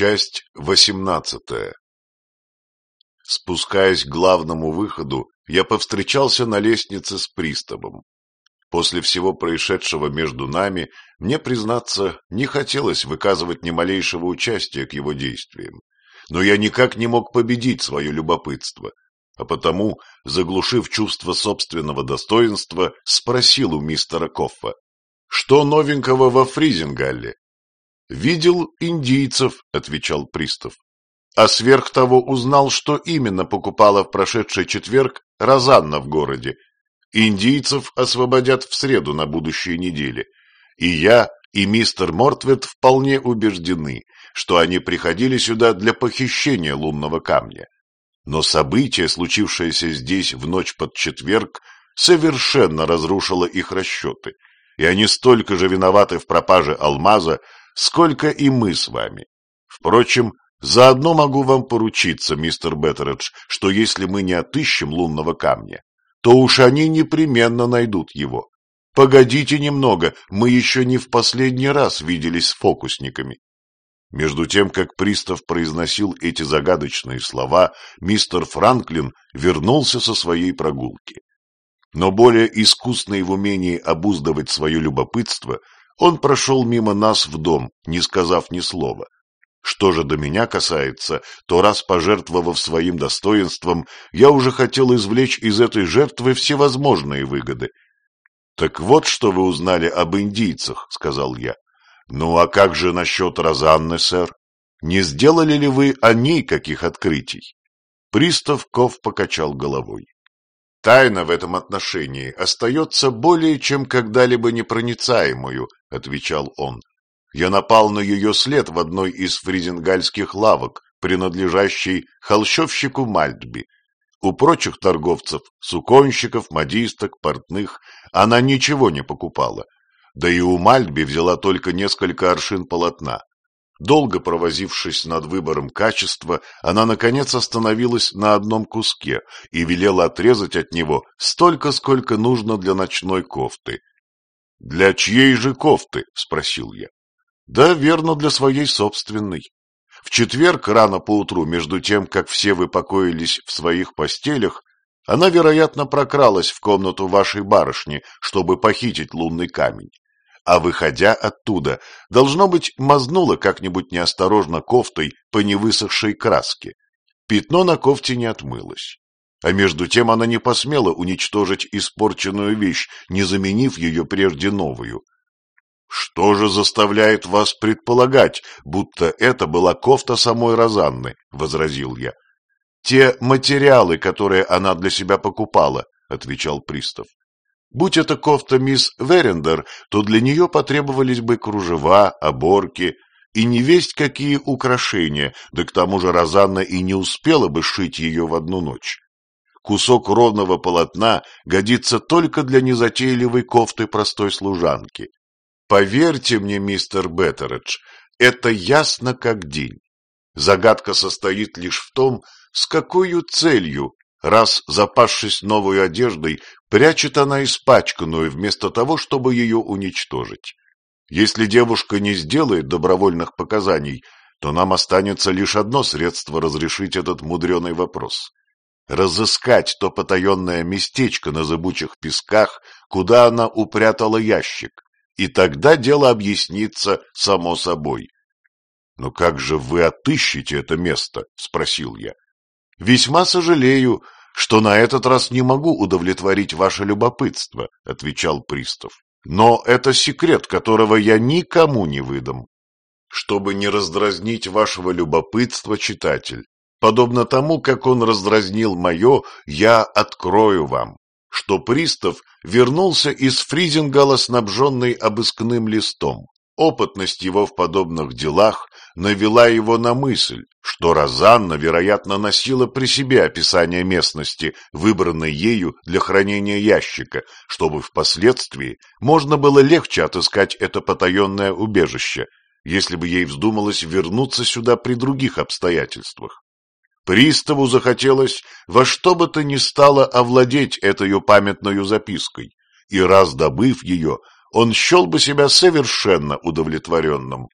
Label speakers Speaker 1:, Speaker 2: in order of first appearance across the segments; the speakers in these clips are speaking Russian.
Speaker 1: Часть восемнадцатая Спускаясь к главному выходу, я повстречался на лестнице с приставом. После всего происшедшего между нами, мне, признаться, не хотелось выказывать ни малейшего участия к его действиям. Но я никак не мог победить свое любопытство, а потому, заглушив чувство собственного достоинства, спросил у мистера Коффа, «Что новенького во Фризингалле?» «Видел индийцев», — отвечал пристав. «А сверх того узнал, что именно покупала в прошедший четверг Розанна в городе. Индийцев освободят в среду на будущей неделе. И я, и мистер Мортвет вполне убеждены, что они приходили сюда для похищения лунного камня. Но событие, случившееся здесь в ночь под четверг, совершенно разрушило их расчеты, и они столько же виноваты в пропаже алмаза, сколько и мы с вами. Впрочем, заодно могу вам поручиться, мистер Беттередж, что если мы не отыщем лунного камня, то уж они непременно найдут его. Погодите немного, мы еще не в последний раз виделись с фокусниками. Между тем, как пристав произносил эти загадочные слова, мистер Франклин вернулся со своей прогулки. Но более искусный в умении обуздывать свое любопытство, он прошел мимо нас в дом, не сказав ни слова. Что же до меня касается, то раз пожертвовав своим достоинством, я уже хотел извлечь из этой жертвы всевозможные выгоды. — Так вот, что вы узнали об индийцах, — сказал я. — Ну, а как же насчет Розанны, сэр? Не сделали ли вы о ней каких открытий? Пристав Ков покачал головой. Тайна в этом отношении остается более чем когда-либо непроницаемую, — отвечал он. Я напал на ее след в одной из фризингальских лавок, принадлежащей холщовщику Мальтби. У прочих торговцев, суконщиков, модисток, портных, она ничего не покупала. Да и у Мальтби взяла только несколько аршин полотна. Долго провозившись над выбором качества, она, наконец, остановилась на одном куске и велела отрезать от него столько, сколько нужно для ночной кофты. — Для чьей же кофты? — спросил я. — Да, верно, для своей собственной. В четверг рано поутру, между тем, как все вы покоились в своих постелях, она, вероятно, прокралась в комнату вашей барышни, чтобы похитить лунный камень а, выходя оттуда, должно быть, мазнула как-нибудь неосторожно кофтой по невысохшей краске. Пятно на кофте не отмылось. А между тем она не посмела уничтожить испорченную вещь, не заменив ее прежде новую. «Что же заставляет вас предполагать, будто это была кофта самой Розанны?» — возразил я. «Те материалы, которые она для себя покупала», — отвечал пристав. Будь это кофта мисс Верендер, то для нее потребовались бы кружева, оборки и не весть какие украшения, да к тому же Розанна и не успела бы сшить ее в одну ночь. Кусок ровного полотна годится только для незатейливой кофты простой служанки. Поверьте мне, мистер Беттередж, это ясно как день. Загадка состоит лишь в том, с какой целью Раз запасшись новой одеждой, прячет она испачканную, вместо того, чтобы ее уничтожить. Если девушка не сделает добровольных показаний, то нам останется лишь одно средство разрешить этот мудреный вопрос. Разыскать то потаенное местечко на зыбучих песках, куда она упрятала ящик, и тогда дело объяснится само собой. — Но как же вы отыщете это место? — спросил я. «Весьма сожалею, что на этот раз не могу удовлетворить ваше любопытство», — отвечал пристав. «Но это секрет, которого я никому не выдам. Чтобы не раздразнить вашего любопытства, читатель, подобно тому, как он раздразнил мое, я открою вам, что пристав вернулся из Фризингала, снабженный обыскным листом. Опытность его в подобных делах навела его на мысль, что Розанна, вероятно, носила при себе описание местности, выбранной ею для хранения ящика, чтобы впоследствии можно было легче отыскать это потаенное убежище, если бы ей вздумалось вернуться сюда при других обстоятельствах. Приставу захотелось во что бы то ни стало овладеть этой памятной запиской, и раз добыв ее, он счел бы себя совершенно удовлетворенным.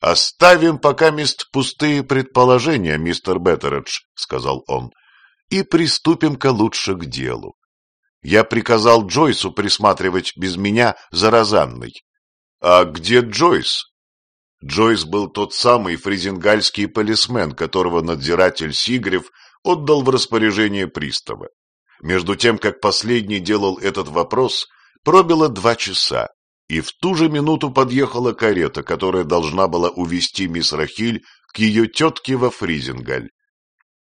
Speaker 1: «Оставим пока мест пустые предположения, мистер Беттередж», — сказал он, — «и приступим-ка лучше к делу. Я приказал Джойсу присматривать без меня за Розанной. А где Джойс? Джойс был тот самый фризингальский полисмен, которого надзиратель Сигрев отдал в распоряжение пристава. Между тем, как последний делал этот вопрос, пробило два часа, и в ту же минуту подъехала карета, которая должна была увезти мисс Рахиль к ее тетке во Фризингаль.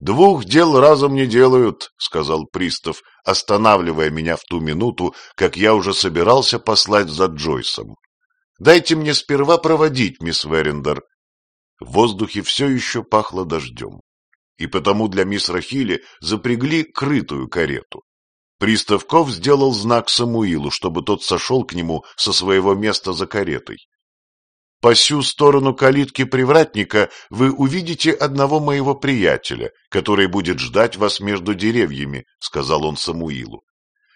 Speaker 1: «Двух дел разом не делают», — сказал пристав, останавливая меня в ту минуту, как я уже собирался послать за Джойсом. «Дайте мне сперва проводить, мисс Верендер». В воздухе все еще пахло дождем, и потому для мисс Рахили запрягли крытую карету. Приставков сделал знак Самуилу, чтобы тот сошел к нему со своего места за каретой. По сю сторону калитки привратника вы увидите одного моего приятеля, который будет ждать вас между деревьями, — сказал он Самуилу.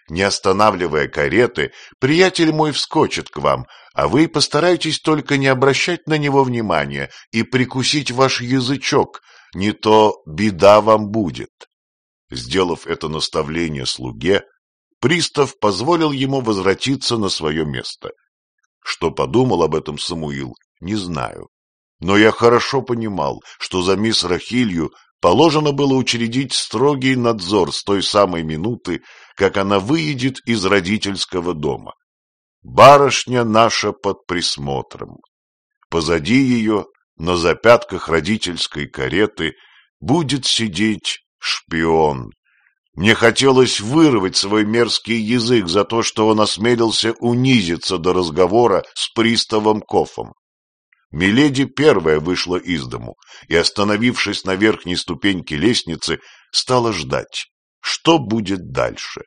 Speaker 1: Не останавливая кареты, приятель мой вскочит к вам, а вы постарайтесь только не обращать на него внимания и прикусить ваш язычок, не то беда вам будет. Сделав это наставление слуге, пристав позволил ему возвратиться на свое место — что подумал об этом Самуил, не знаю. Но я хорошо понимал, что за мисс Рахилью положено было учредить строгий надзор с той самой минуты, как она выедет из родительского дома. Барышня наша под присмотром. Позади ее, на запятках родительской кареты, будет сидеть шпион, мне хотелось вырвать свой мерзкий язык за то, что он осмелился унизиться до разговора с приставом Кофом. Миледи первая вышла из дому и, остановившись на верхней ступеньке лестницы, стала ждать, что будет дальше.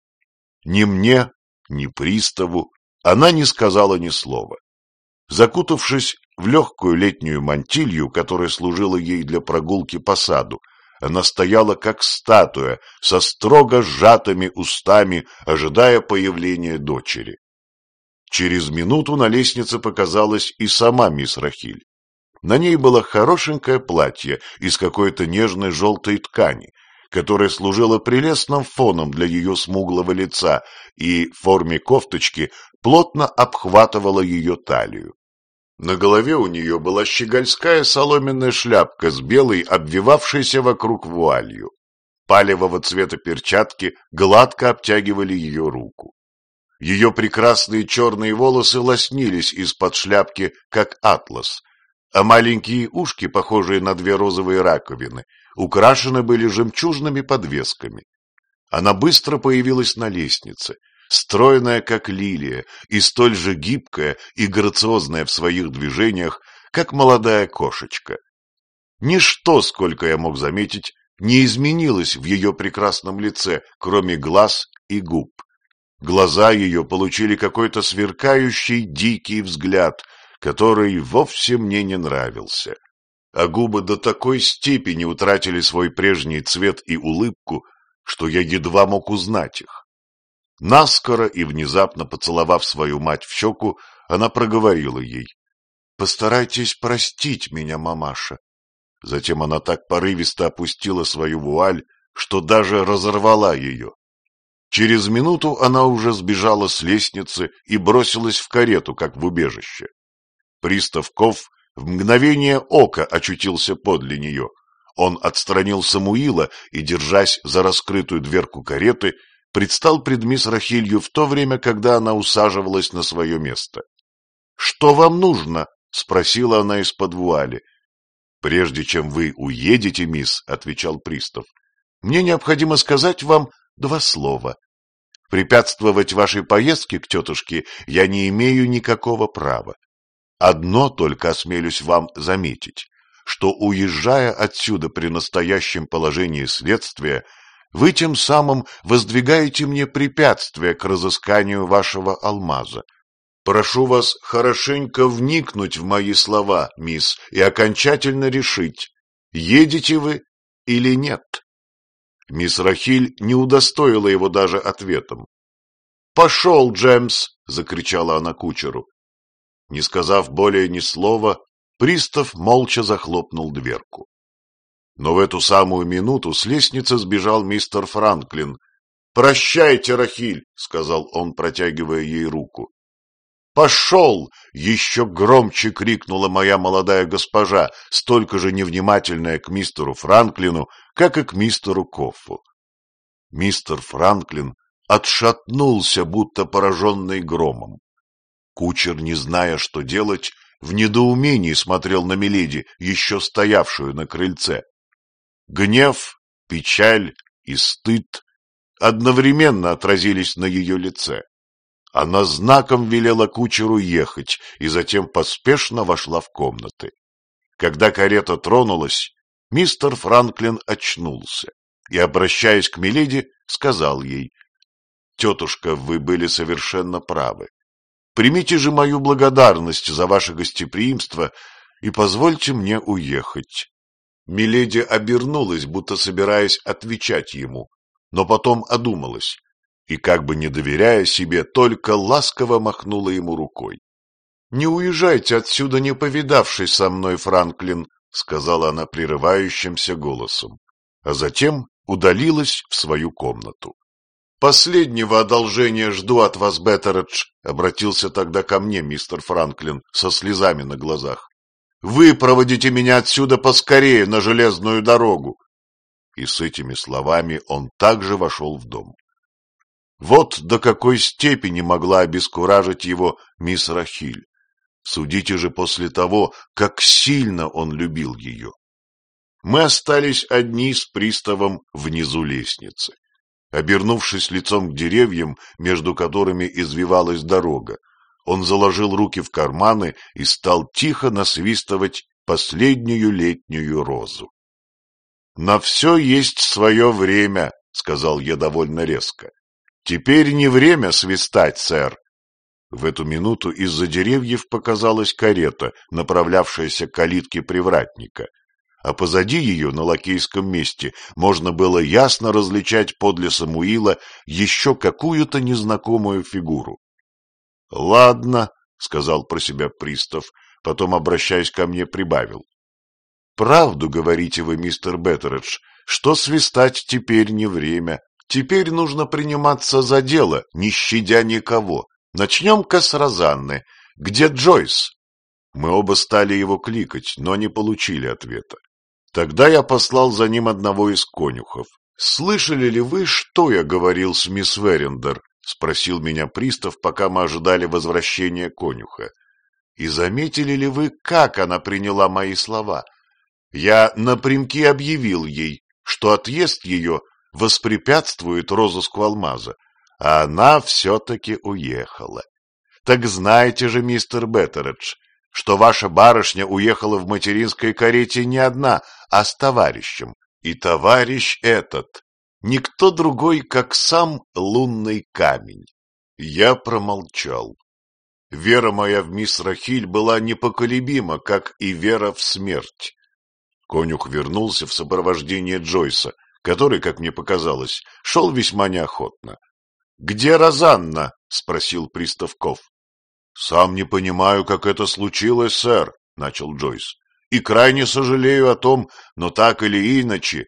Speaker 1: Ни мне, ни приставу она не сказала ни слова. Закутавшись в легкую летнюю мантилью, которая служила ей для прогулки по саду, она стояла как статуя, со строго сжатыми устами, ожидая появления дочери. Через минуту на лестнице показалась и сама мисс Рахиль. На ней было хорошенькое платье из какой-то нежной желтой ткани, которое служило прелестным фоном для ее смуглого лица и в форме кофточки плотно обхватывало ее талию. На голове у нее была щегольская соломенная шляпка с белой, обвивавшейся вокруг вуалью. Палевого цвета перчатки гладко обтягивали ее руку. Ее прекрасные черные волосы лоснились из-под шляпки, как атлас, а маленькие ушки, похожие на две розовые раковины, украшены были жемчужными подвесками. Она быстро появилась на лестнице, стройная, как лилия, и столь же гибкая и грациозная в своих движениях, как молодая кошечка. Ничто, сколько я мог заметить, не изменилось в ее прекрасном лице, кроме глаз и губ. Глаза ее получили какой-то сверкающий дикий взгляд, который вовсе мне не нравился. А губы до такой степени утратили свой прежний цвет и улыбку, что я едва мог узнать их. Наскоро и внезапно поцеловав свою мать в щеку, она проговорила ей. — Постарайтесь простить меня, мамаша. Затем она так порывисто опустила свою вуаль, что даже разорвала ее. Через минуту она уже сбежала с лестницы и бросилась в карету, как в убежище. Пристав Ков в мгновение ока очутился подле нее. Он отстранил Самуила и, держась за раскрытую дверку кареты, предстал пред мисс Рахилью в то время, когда она усаживалась на свое место. — Что вам нужно? — спросила она из-под вуали. — Прежде чем вы уедете, мисс, — отвечал пристав, — мне необходимо сказать вам два слова. Препятствовать вашей поездке к тетушке я не имею никакого права. Одно только осмелюсь вам заметить, что, уезжая отсюда при настоящем положении следствия, вы тем самым воздвигаете мне препятствие к разысканию вашего алмаза. Прошу вас хорошенько вникнуть в мои слова, мисс, и окончательно решить, едете вы или нет. Мисс Рахиль не удостоила его даже ответом. «Пошел, Джемс!» — закричала она кучеру. Не сказав более ни слова, Пристав молча захлопнул дверку. Но в эту самую минуту с лестницы сбежал мистер Франклин. «Прощайте, Рахиль!» — сказал он, протягивая ей руку. «Пошел!» — еще громче крикнула моя молодая госпожа, столько же невнимательная к мистеру Франклину, как и к мистеру Коффу. Мистер Франклин отшатнулся, будто пораженный громом. Кучер, не зная, что делать, в недоумении смотрел на Меледи, еще стоявшую на крыльце. Гнев, печаль и стыд одновременно отразились на ее лице. Она знаком велела кучеру ехать и затем поспешно вошла в комнаты. Когда карета тронулась, мистер Франклин очнулся и, обращаясь к Миледи, сказал ей, «Тетушка, вы были совершенно правы. Примите же мою благодарность за ваше гостеприимство и позвольте мне уехать». Миледи обернулась, будто собираясь отвечать ему, но потом одумалась и, как бы не доверяя себе, только ласково махнула ему рукой. — Не уезжайте отсюда, не повидавшись со мной, Франклин, — сказала она прерывающимся голосом, а затем удалилась в свою комнату. — Последнего одолжения жду от вас, Беттередж, — обратился тогда ко мне мистер Франклин со слезами на глазах. — Вы проводите меня отсюда поскорее на железную дорогу. И с этими словами он также вошел в дом. Вот до какой степени могла обескуражить его мисс Рахиль. Судите же после того, как сильно он любил ее. Мы остались одни с приставом внизу лестницы. Обернувшись лицом к деревьям, между которыми извивалась дорога, он заложил руки в карманы и стал тихо насвистывать последнюю летнюю розу. — На все есть свое время, — сказал я довольно резко. Теперь не время свистать, сэр. В эту минуту из-за деревьев показалась карета, направлявшаяся к калитке привратника, а позади ее, на лакейском месте, можно было ясно различать подле Самуила еще какую-то незнакомую фигуру. — Ладно, — сказал про себя пристав, потом, обращаясь ко мне, прибавил. — Правду говорите вы, мистер Беттередж, что свистать теперь не время. Теперь нужно приниматься за дело, не щадя никого. Начнем-ка с Розанны. Где Джойс? Мы оба стали его кликать, но не получили ответа. Тогда я послал за ним одного из конюхов. «Слышали ли вы, что я говорил с мисс Верендер?» — спросил меня пристав, пока мы ожидали возвращения конюха. «И заметили ли вы, как она приняла мои слова? Я напрямки объявил ей, что отъезд ее воспрепятствует розыску алмаза, а она все-таки уехала. Так знаете же, мистер Беттередж, что ваша барышня уехала в материнской карете не одна, а с товарищем. И товарищ этот никто другой, как сам лунный камень. Я промолчал. Вера моя в мисс Рахиль была непоколебима, как и вера в смерть. Конюх вернулся в сопровождении Джойса, который, как мне показалось, шел весьма неохотно. — Где Розанна? — спросил Приставков. — Сам не понимаю, как это случилось, сэр, — начал Джойс. — И крайне сожалею о том, но так или иначе...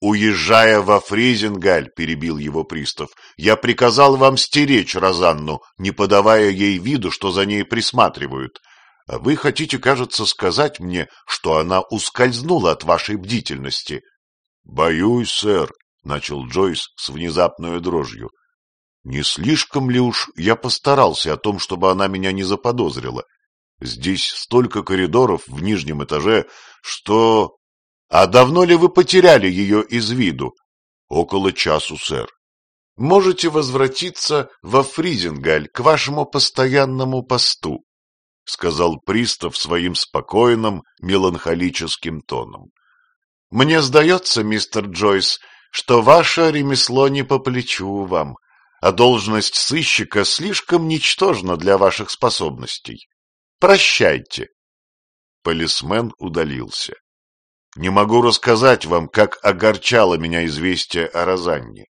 Speaker 1: Уезжая во Фризингаль, — перебил его пристав, — я приказал вам стеречь Розанну, не подавая ей виду, что за ней присматривают. А вы хотите, кажется, сказать мне, что она ускользнула от вашей бдительности. «Боюсь, сэр», — начал Джойс с внезапной дрожью. «Не слишком ли уж я постарался о том, чтобы она меня не заподозрила? Здесь столько коридоров в нижнем этаже, что... А давно ли вы потеряли ее из виду?» «Около часу, сэр». «Можете возвратиться во Фризингаль к вашему постоянному посту», — сказал пристав своим спокойным, меланхолическим тоном. Мне сдается, мистер Джойс, что ваше ремесло не по плечу вам, а должность сыщика слишком ничтожна для ваших способностей. Прощайте. Полисмен удалился. Не могу рассказать вам, как огорчало меня известие о Розанне.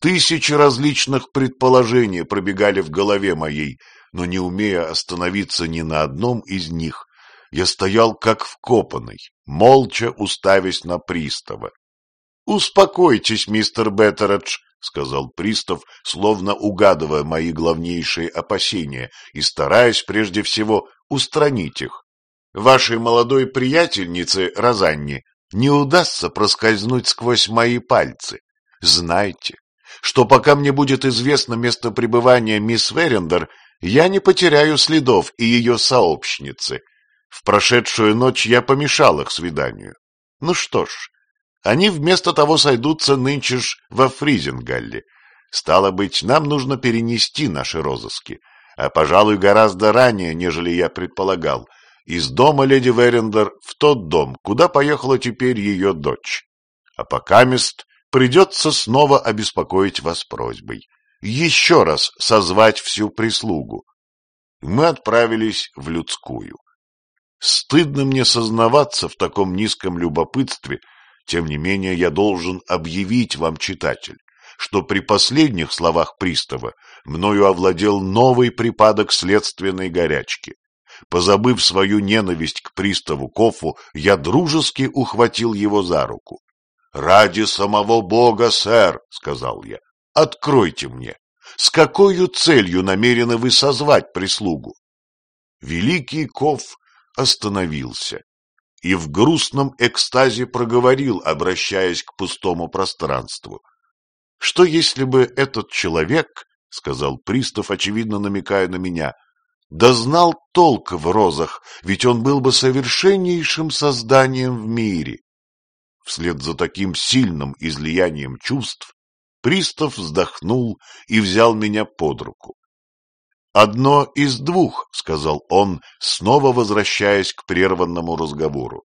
Speaker 1: Тысячи различных предположений пробегали в голове моей, но не умея остановиться ни на одном из них, я стоял как вкопанный, молча уставясь на пристава. — Успокойтесь, мистер Беттередж, — сказал пристав, словно угадывая мои главнейшие опасения и стараясь прежде всего устранить их. — Вашей молодой приятельнице, Розанне, не удастся проскользнуть сквозь мои пальцы. Знайте, что пока мне будет известно место пребывания мисс Верендер, я не потеряю следов и ее сообщницы. В прошедшую ночь я помешал их свиданию. Ну что ж, они вместо того сойдутся нынче ж во Фризенгалле. Стало быть, нам нужно перенести наши розыски, а, пожалуй, гораздо ранее, нежели я предполагал, из дома леди Верендер в тот дом, куда поехала теперь ее дочь. А пока мест придется снова обеспокоить вас просьбой еще раз созвать всю прислугу. Мы отправились в людскую. Стыдно мне сознаваться в таком низком любопытстве, тем не менее я должен объявить вам, читатель, что при последних словах пристава мною овладел новый припадок следственной горячки. Позабыв свою ненависть к приставу Кофу, я дружески ухватил его за руку. — Ради самого Бога, сэр, — сказал я, Откройте мне, с какой целью намерены вы созвать прислугу? Великий Ков остановился и в грустном экстазе проговорил, обращаясь к пустому пространству. Что если бы этот человек, — сказал пристав, очевидно намекая на меня, — да знал толк в розах, ведь он был бы совершеннейшим созданием в мире. Вслед за таким сильным излиянием чувств Пристав вздохнул и взял меня под руку. «Одно из двух», — сказал он, снова возвращаясь к прерванному разговору.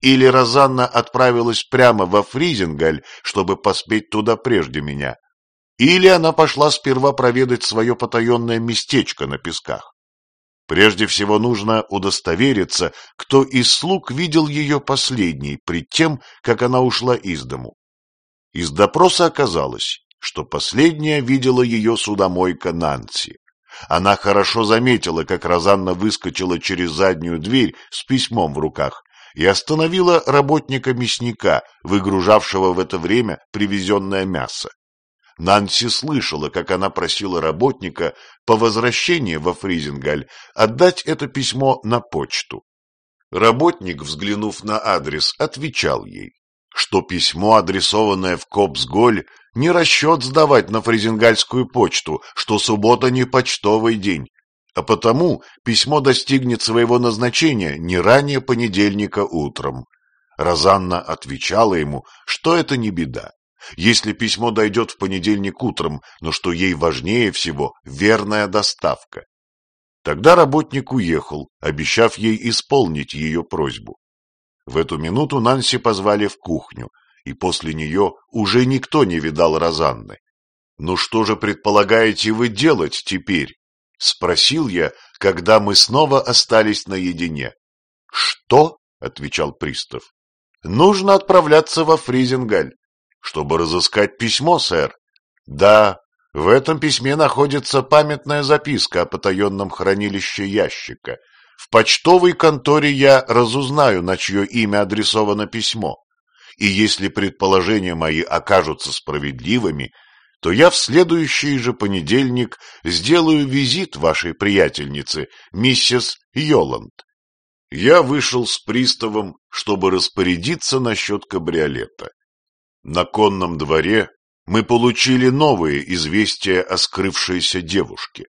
Speaker 1: «Или Розанна отправилась прямо во Фризингаль, чтобы поспеть туда прежде меня, или она пошла сперва проведать свое потаенное местечко на песках. Прежде всего нужно удостовериться, кто из слуг видел ее последней, пред тем, как она ушла из дому. Из допроса оказалось, что последняя видела ее судомойка Нанси. Она хорошо заметила, как Розанна выскочила через заднюю дверь с письмом в руках и остановила работника-мясника, выгружавшего в это время привезенное мясо. Нанси слышала, как она просила работника по возвращении во Фризингаль отдать это письмо на почту. Работник, взглянув на адрес, отвечал ей что письмо, адресованное в Копсголь, не расчет сдавать на фрезингальскую почту, что суббота не почтовый день, а потому письмо достигнет своего назначения не ранее понедельника утром. Розанна отвечала ему, что это не беда. Если письмо дойдет в понедельник утром, но что ей важнее всего верная доставка. Тогда работник уехал, обещав ей исполнить ее просьбу. В эту минуту Нанси позвали в кухню, и после нее уже никто не видал Розанны. «Ну что же предполагаете вы делать теперь?» — спросил я, когда мы снова остались наедине. «Что?» — отвечал пристав. «Нужно отправляться во Фризингаль, чтобы разыскать письмо, сэр. Да, в этом письме находится памятная записка о потаенном хранилище ящика, в почтовой конторе я разузнаю, на чье имя адресовано письмо, и если предположения мои окажутся справедливыми, то я в следующий же понедельник сделаю визит вашей приятельнице, миссис Йоланд. Я вышел с приставом, чтобы распорядиться насчет кабриолета. На конном дворе мы получили новые известия о скрывшейся девушке.